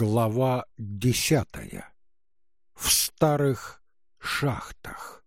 Глава десятая. В старых шахтах.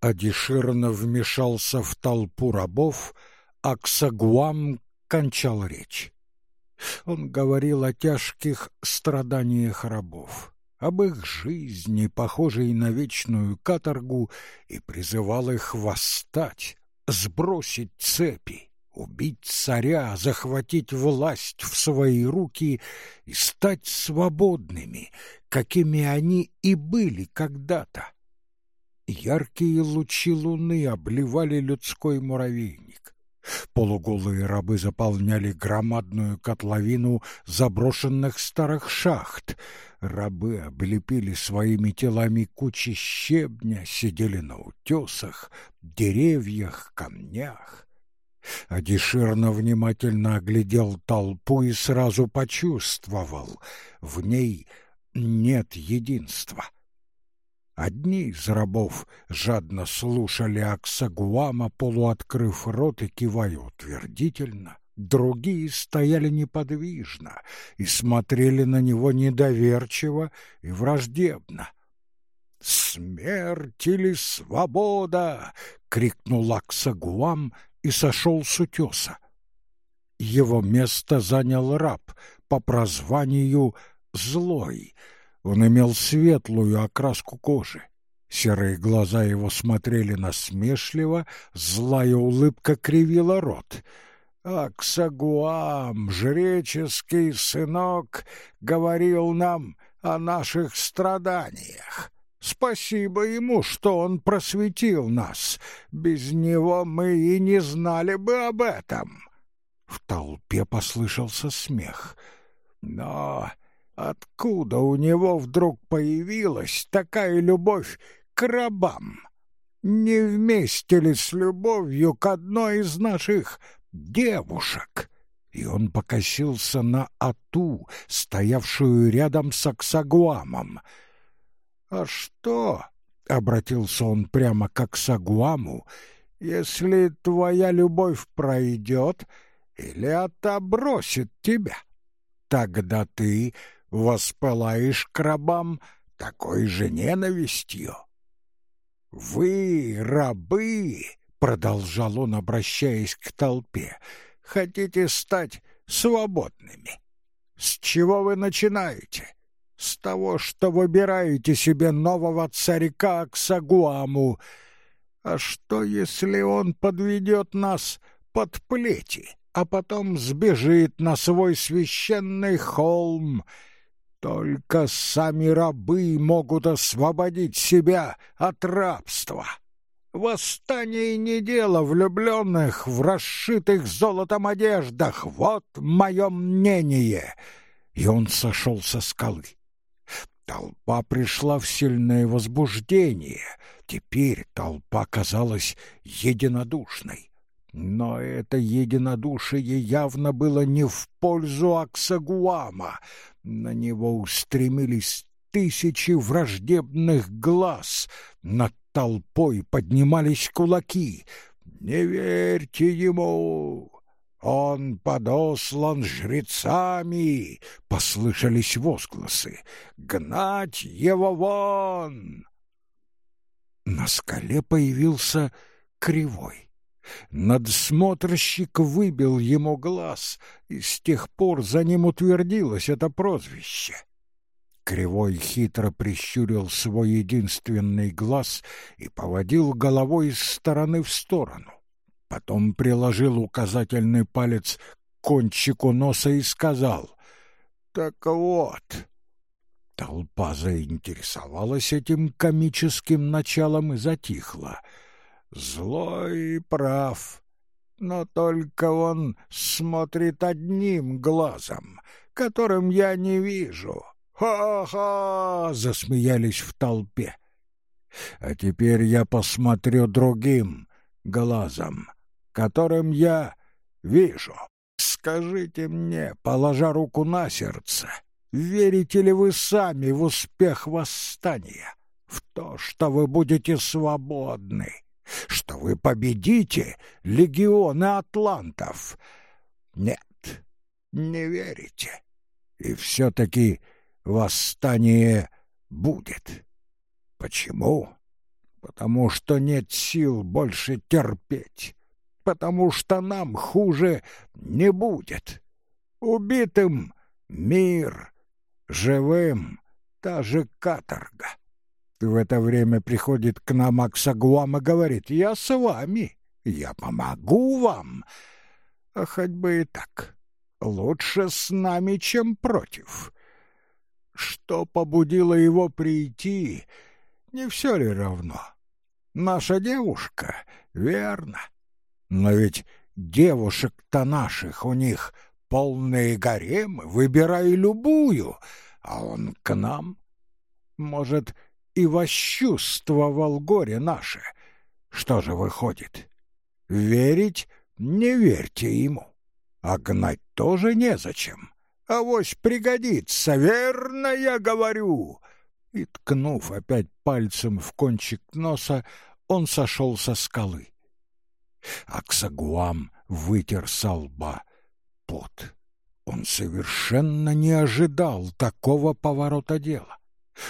Адиширно вмешался в толпу рабов, а Ксагуам кончал речь. Он говорил о тяжких страданиях рабов, об их жизни, похожей на вечную каторгу, и призывал их восстать, сбросить цепи убить царя, захватить власть в свои руки и стать свободными, какими они и были когда-то. Яркие лучи луны обливали людской муравейник. Полуголые рабы заполняли громадную котловину заброшенных старых шахт. Рабы облепили своими телами кучи щебня, сидели на утесах, деревьях, камнях. Адиширно внимательно оглядел толпу и сразу почувствовал, в ней нет единства. Одни из рабов жадно слушали Аксагуама, полуоткрыв рот и кивая утвердительно. Другие стояли неподвижно и смотрели на него недоверчиво и враждебно. «Смерть или свобода!» — крикнул Аксагуам и сошел с утеса. Его место занял раб по прозванию «Злой». Он имел светлую окраску кожи. Серые глаза его смотрели насмешливо, злая улыбка кривила рот. «Аксагуам, жреческий сынок, говорил нам о наших страданиях. Спасибо ему, что он просветил нас. Без него мы и не знали бы об этом. В толпе послышался смех. Но откуда у него вдруг появилась такая любовь к рабам? Не вместе ли с любовью к одной из наших девушек? И он покосился на Ату, стоявшую рядом с Аксагуамом — «А что?» — обратился он прямо как к Сагуаму. «Если твоя любовь пройдет или отобросит тебя, тогда ты воспылаешь к рабам такой же ненавистью». «Вы, рабы!» — продолжал он, обращаясь к толпе. «Хотите стать свободными? С чего вы начинаете? С того, что выбираете себе нового царика Аксагуаму. А что, если он подведет нас под плети, а потом сбежит на свой священный холм? Только сами рабы могут освободить себя от рабства. Восстание не дело влюбленных в расшитых золотом одеждах. Вот мое мнение. И он сошел со скалы. Толпа пришла в сильное возбуждение. Теперь толпа казалась единодушной. Но это единодушие явно было не в пользу Аксагуама. На него устремились тысячи враждебных глаз. Над толпой поднимались кулаки. «Не верьте ему! «Он подослан жрецами!» — послышались возгласы. «Гнать его вон!» На скале появился кривой. Надсмотрщик выбил ему глаз, и с тех пор за ним утвердилось это прозвище. Кривой хитро прищурил свой единственный глаз и поводил головой из стороны в сторону. Потом приложил указательный палец к кончику носа и сказал «Так вот». Толпа заинтересовалась этим комическим началом и затихла. Злой прав, но только он смотрит одним глазом, которым я не вижу. «Ха-ха!» — засмеялись в толпе. «А теперь я посмотрю другим глазом которым я вижу. Скажите мне, положа руку на сердце, верите ли вы сами в успех восстания, в то, что вы будете свободны, что вы победите легионы атлантов? Нет, не верите. И все-таки восстание будет. Почему? Потому что нет сил больше терпеть. Потому что нам хуже не будет. Убитым мир, живым та же каторга. В это время приходит к нам Аксагуам и говорит, «Я с вами, я помогу вам». А хоть бы и так, лучше с нами, чем против. Что побудило его прийти, не все ли равно? Наша девушка, верно. Но ведь девушек-то наших у них полные гаремы, выбирай любую, а он к нам. Может, и восчувствовал горе наше. Что же выходит? Верить не верьте ему, а гнать тоже незачем. Авось пригодится, верно я говорю. И, ткнув опять пальцем в кончик носа, он сошел со скалы. Аксагуам вытер со лба пот. Он совершенно не ожидал такого поворота дела.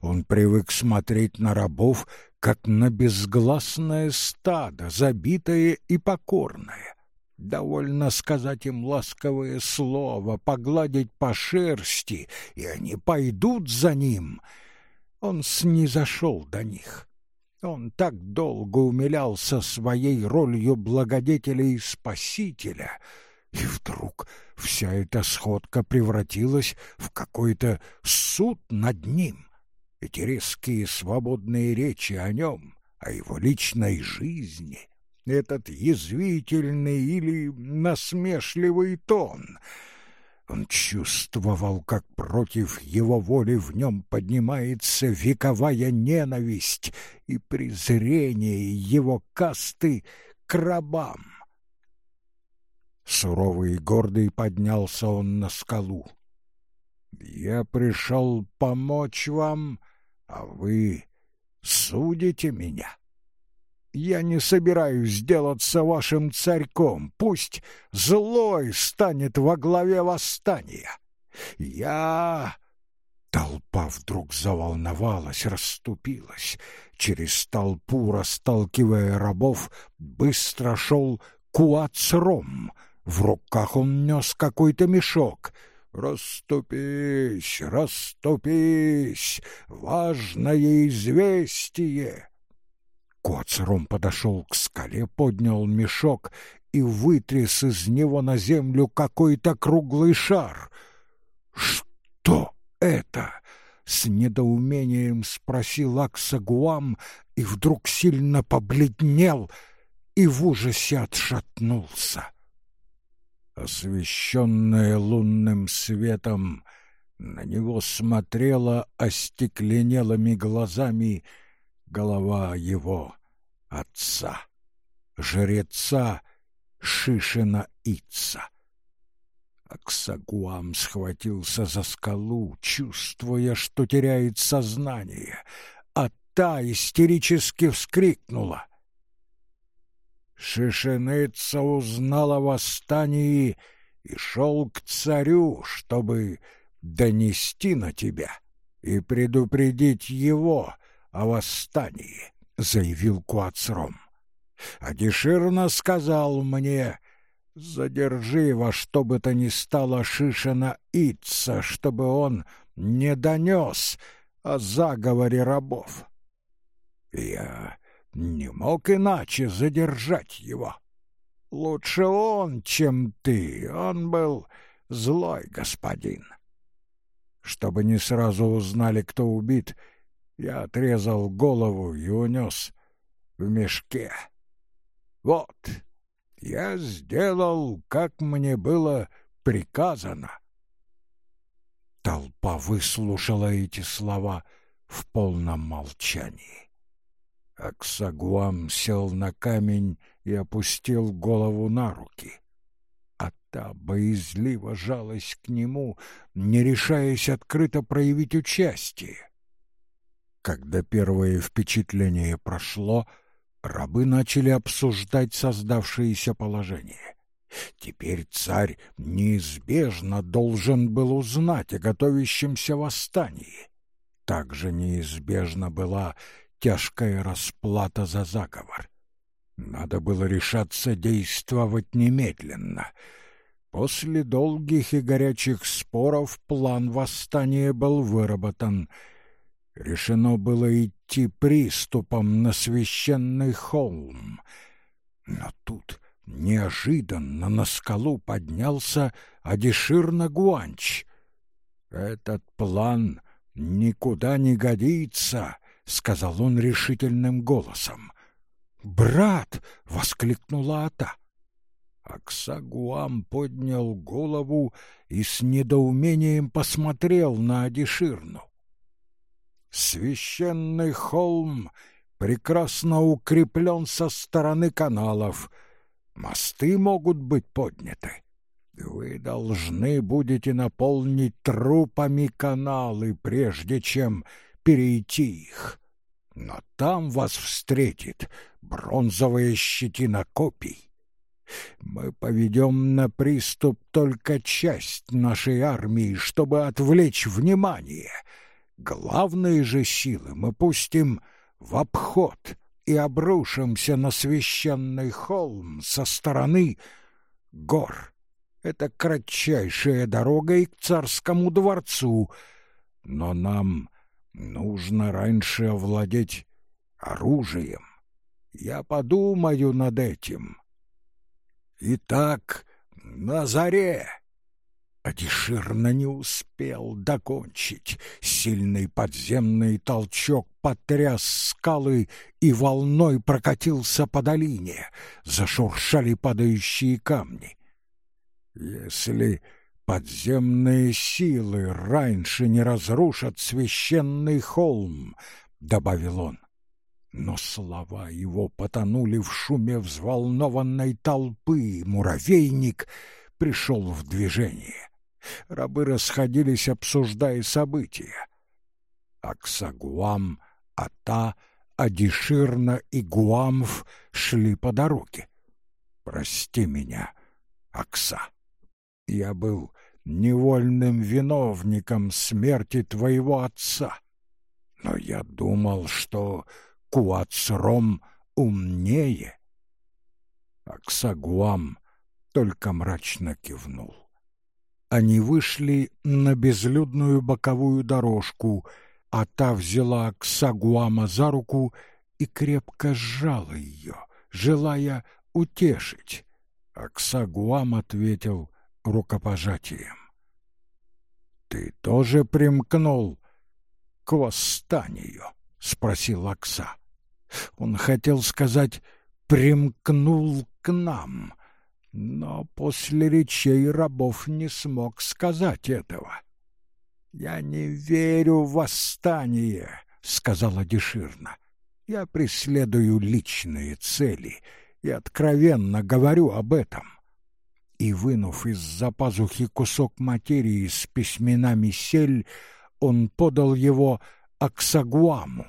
Он привык смотреть на рабов, как на безгласное стадо, забитое и покорное. Довольно сказать им ласковое слово, погладить по шерсти, и они пойдут за ним. Он снизошел до них. Он так долго умилялся своей ролью благодетеля и спасителя, и вдруг вся эта сходка превратилась в какой-то суд над ним. Эти резкие свободные речи о нем, о его личной жизни, этот язвительный или насмешливый тон. Он чувствовал, как против его воли в нем поднимается вековая ненависть и презрение его касты к рабам. Суровый и гордый поднялся он на скалу. «Я пришел помочь вам а вы судите меня. Я не собираюсь сделаться вашим царьком, пусть злой станет во главе восстания. Я... Толпа вдруг заволновалась, расступилась. Через толпу, расталкивая рабов, быстро шел Куацром. В руках он нес какой-то мешок — «Раступись, раступись! Важное известие!» Коцером подошел к скале, поднял мешок и вытряс из него на землю какой-то круглый шар. «Что это?» — с недоумением спросил Аксагуам и вдруг сильно побледнел и в ужасе отшатнулся освещенная лунным светом, на него смотрела остекленелыми глазами голова его отца, жреца Шишина Ица. Аксагуам схватился за скалу, чувствуя, что теряет сознание, а та истерически вскрикнула. Шишиныца узнал о восстании и шел к царю, чтобы донести на тебя и предупредить его о восстании, — заявил Куацром. Адиширна сказал мне, задержи во что бы то ни стало Шишина Итца, чтобы он не донес о заговоре рабов. Я не мог иначе задержать его. Лучше он, чем ты, он был злой господин. Чтобы не сразу узнали, кто убит, я отрезал голову и унес в мешке. Вот, я сделал, как мне было приказано. Толпа выслушала эти слова в полном молчании. Аксагуам сел на камень и опустил голову на руки. А та боязливо жалась к нему, не решаясь открыто проявить участие. Когда первое впечатление прошло, рабы начали обсуждать создавшееся положение. Теперь царь неизбежно должен был узнать о готовящемся восстании. Также неизбежна была тяжкая расплата за заговор. Надо было решаться действовать немедленно. После долгих и горячих споров план восстания был выработан. Решено было идти приступом на священный холм. Но тут неожиданно на скалу поднялся Адишир Нагуанч. «Этот план никуда не годится», — сказал он решительным голосом. «Брат!» — воскликнула Ата. Аксагуам поднял голову и с недоумением посмотрел на Адиширну. Священный холм прекрасно укреплен со стороны каналов. Мосты могут быть подняты. Вы должны будете наполнить трупами каналы, прежде чем перейти их. Но там вас встретит бронзовая щетина копий. Мы поведем на приступ только часть нашей армии, чтобы отвлечь внимание. Главные же силы мы пустим в обход и обрушимся на священный холм со стороны гор. Это кратчайшая дорога и к царскому дворцу, но нам нужно раньше овладеть оружием. Я подумаю над этим. Итак, на заре. Адиширна не успел докончить. Сильный подземный толчок потряс скалы и волной прокатился по долине. Зашуршали падающие камни. Если подземные силы раньше не разрушат священный холм, — добавил он, но слова его потонули в шуме взволнованной толпы. Муравейник пришел в движение. Рабы расходились, обсуждая события. Аксагуам, Ата, Адиширна и Гуамф шли по дороге. «Прости меня, Акса. Я был невольным виновником смерти твоего отца. Но я думал, что Куацром умнее. Аксагуам только мрачно кивнул. Они вышли на безлюдную боковую дорожку, а та взяла Аксагуама за руку и крепко сжала ее, желая утешить. Аксагуам ответил рукопожатием. «Ты тоже примкнул к восстанию?» — спросил Акса. Он хотел сказать «примкнул к нам», но после речей рабов не смог сказать этого. «Я не верю в восстание», — сказала Деширна. «Я преследую личные цели и откровенно говорю об этом». И, вынув из-за пазухи кусок материи с письменами сель, он подал его Аксагуаму.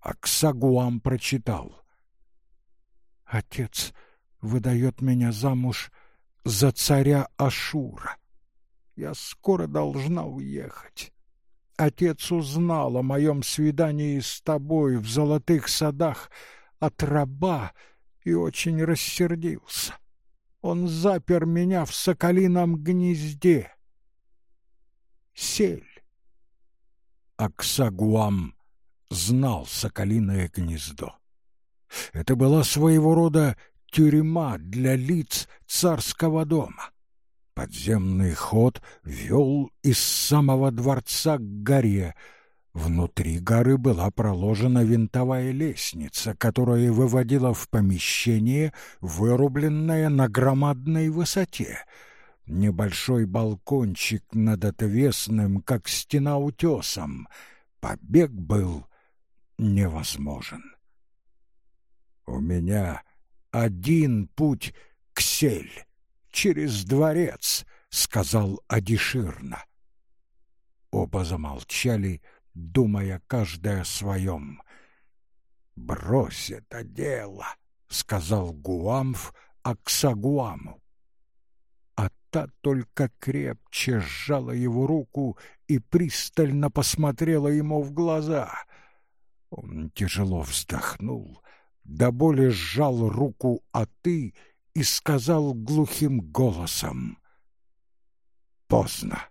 Аксагуам прочитал. «Отец выдает меня замуж за царя Ашура. Я скоро должна уехать. Отец узнал о моем свидании с тобой в золотых садах от раба и очень рассердился. Он запер меня в соколином гнезде. Сель. Аксагуам знал соколиное гнездо. Это была своего рода тюрьма для лиц царского дома. Подземный ход вел из самого дворца к горе. Внутри горы была проложена винтовая лестница, которая выводила в помещение, вырубленное на громадной высоте. Небольшой балкончик над отвесным, как стена утесом. Побег был невозможен. У меня один путь к сель, через дворец, сказал Адиширна. Оба замолчали, думая каждый о своем. «Брось это дело», — сказал Гуамф Аксагуаму. та только крепче сжала его руку и пристально посмотрела ему в глаза. Он тяжело вздохнул, до боли сжал руку «А ты» и сказал глухим голосом. «Поздно».